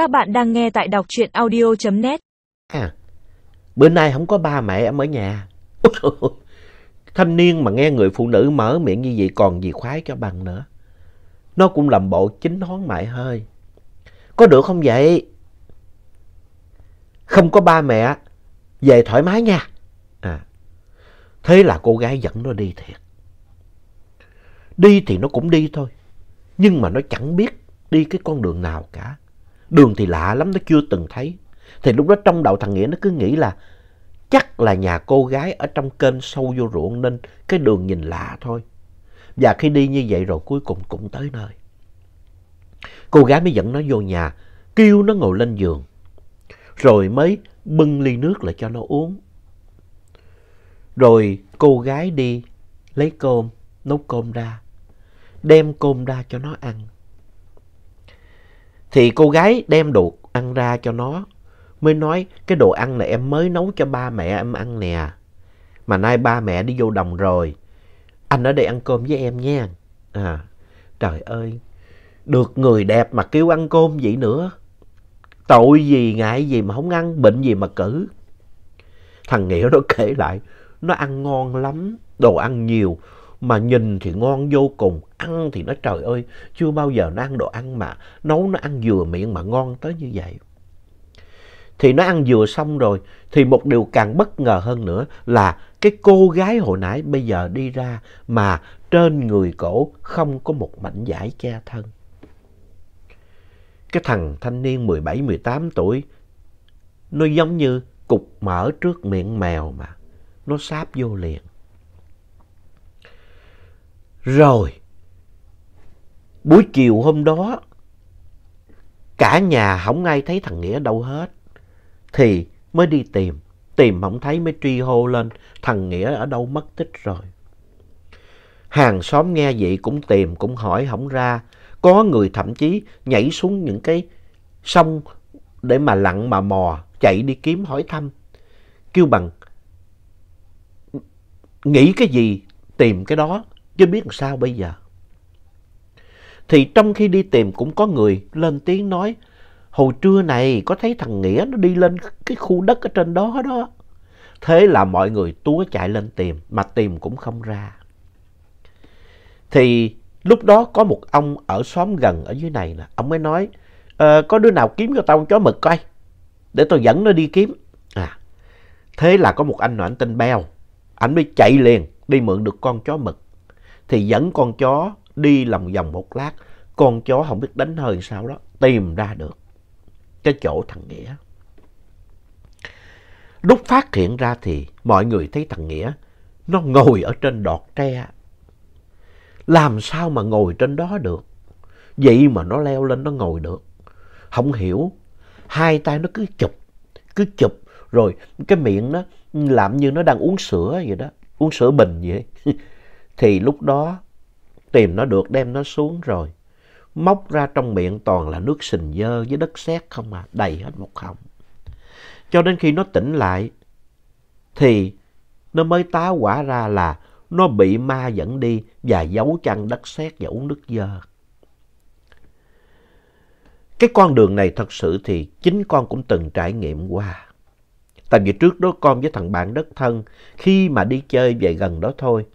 Các bạn đang nghe tại đọc truyện audio.net. À, bữa nay không có ba mẹ em ở nhà. Thanh niên mà nghe người phụ nữ mở miệng như vậy còn gì khoái cho bằng nữa. Nó cũng làm bộ chính hón mại hơi. Có được không vậy? Không có ba mẹ, về thoải mái nha. À, thế là cô gái dẫn nó đi thiệt. Đi thì nó cũng đi thôi. Nhưng mà nó chẳng biết đi cái con đường nào cả. Đường thì lạ lắm, nó chưa từng thấy. Thì lúc đó trong đầu thằng Nghĩa nó cứ nghĩ là chắc là nhà cô gái ở trong kênh sâu vô ruộng nên cái đường nhìn lạ thôi. Và khi đi như vậy rồi cuối cùng cũng tới nơi. Cô gái mới dẫn nó vô nhà, kêu nó ngồi lên giường. Rồi mới bưng ly nước lại cho nó uống. Rồi cô gái đi lấy cơm, nấu cơm ra, đem cơm ra cho nó ăn. Thì cô gái đem đồ ăn ra cho nó, mới nói cái đồ ăn này em mới nấu cho ba mẹ em ăn nè. Mà nay ba mẹ đi vô đồng rồi, anh ở đây ăn cơm với em nha. À, trời ơi, được người đẹp mà kêu ăn cơm vậy nữa. Tội gì, ngại gì mà không ăn, bệnh gì mà cử. Thằng Nghĩa nó kể lại, nó ăn ngon lắm, đồ ăn nhiều, mà nhìn thì ngon vô cùng, ăn thì nó trời ơi, chưa bao giờ nó ăn đồ ăn mà nấu nó ăn vừa miệng mà ngon tới như vậy. Thì nó ăn vừa xong rồi, thì một điều càng bất ngờ hơn nữa là cái cô gái hồi nãy bây giờ đi ra mà trên người cổ không có một mảnh vải che thân. Cái thằng thanh niên 17-18 tuổi, nó giống như cục mỡ trước miệng mèo mà, nó sáp vô liền. Rồi, buổi chiều hôm đó, cả nhà không ai thấy thằng Nghĩa đâu hết. Thì mới đi tìm, tìm không thấy mới truy hô lên, thằng Nghĩa ở đâu mất tích rồi. Hàng xóm nghe vậy cũng tìm, cũng hỏi không ra. Có người thậm chí nhảy xuống những cái sông để mà lặn mà mò, chạy đi kiếm hỏi thăm. Kêu bằng, nghĩ cái gì tìm cái đó, chứ biết làm sao bây giờ. Thì trong khi đi tìm cũng có người lên tiếng nói, hồi trưa này có thấy thằng Nghĩa nó đi lên cái khu đất ở trên đó đó. Thế là mọi người túa chạy lên tìm, mà tìm cũng không ra. Thì lúc đó có một ông ở xóm gần ở dưới này nè, ông mới nói, ờ, có đứa nào kiếm cho tao con chó mực coi, để tôi dẫn nó đi kiếm. À, thế là có một anh nọ anh tên Bèo, anh mới chạy liền đi mượn được con chó mực. Thì dẫn con chó đi lòng vòng một lát, con chó không biết đánh hơi sao đó, tìm ra được cái chỗ thằng Nghĩa. Lúc phát hiện ra thì mọi người thấy thằng Nghĩa nó ngồi ở trên đọt tre. Làm sao mà ngồi trên đó được? Vậy mà nó leo lên nó ngồi được. Không hiểu. Hai tay nó cứ chụp, cứ chụp. Rồi cái miệng nó làm như nó đang uống sữa vậy đó. Uống sữa bình vậy. thì lúc đó, tìm nó được, đem nó xuống rồi. Móc ra trong miệng toàn là nước sình dơ với đất sét không à. Đầy hết một họng. Cho đến khi nó tỉnh lại, thì nó mới tá quả ra là nó bị ma dẫn đi và giấu chăn đất sét và uống nước dơ. Cái con đường này thật sự thì chính con cũng từng trải nghiệm qua. Tại vì trước đó con với thằng bạn đất thân, khi mà đi chơi về gần đó thôi.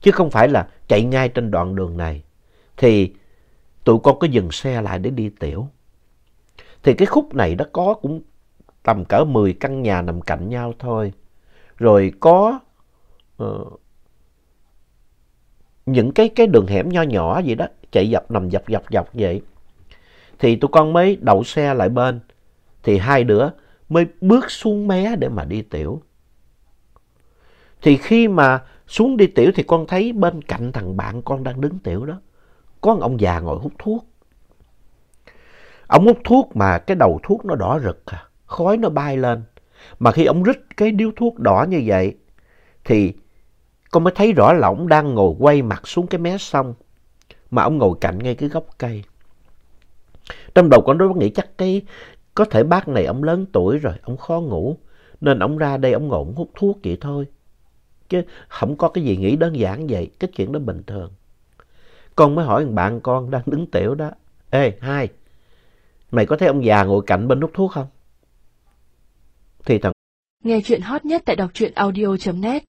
Chứ không phải là chạy ngay trên đoạn đường này. Thì tụi con có dừng xe lại để đi tiểu. Thì cái khúc này nó có cũng tầm cỡ 10 căn nhà nằm cạnh nhau thôi. Rồi có uh, những cái cái đường hẻm nho nhỏ vậy đó, chạy dọc nằm dọc dọc dọc vậy. Thì tụi con mới đậu xe lại bên. Thì hai đứa mới bước xuống mé để mà đi tiểu. Thì khi mà xuống đi tiểu thì con thấy bên cạnh thằng bạn con đang đứng tiểu đó. Có một ông già ngồi hút thuốc. Ông hút thuốc mà cái đầu thuốc nó đỏ rực à. khói nó bay lên. Mà khi ông rít cái điếu thuốc đỏ như vậy, thì con mới thấy rõ là ông đang ngồi quay mặt xuống cái mé sông. Mà ông ngồi cạnh ngay cái gốc cây. Trong đầu con đó nghĩ chắc cái có thể bác này ông lớn tuổi rồi, ông khó ngủ. Nên ông ra đây ông ngồi ông hút thuốc vậy thôi. Chứ không có cái gì nghĩ đơn giản vậy, cái chuyện đó bình thường. Con mới hỏi bạn con đang đứng tiểu đó. Ê, hai, Mày có thấy ông già ngồi cạnh bên hút thuốc không? Thì thằng Nghe chuyện hot nhất tại đọc truyện audio.net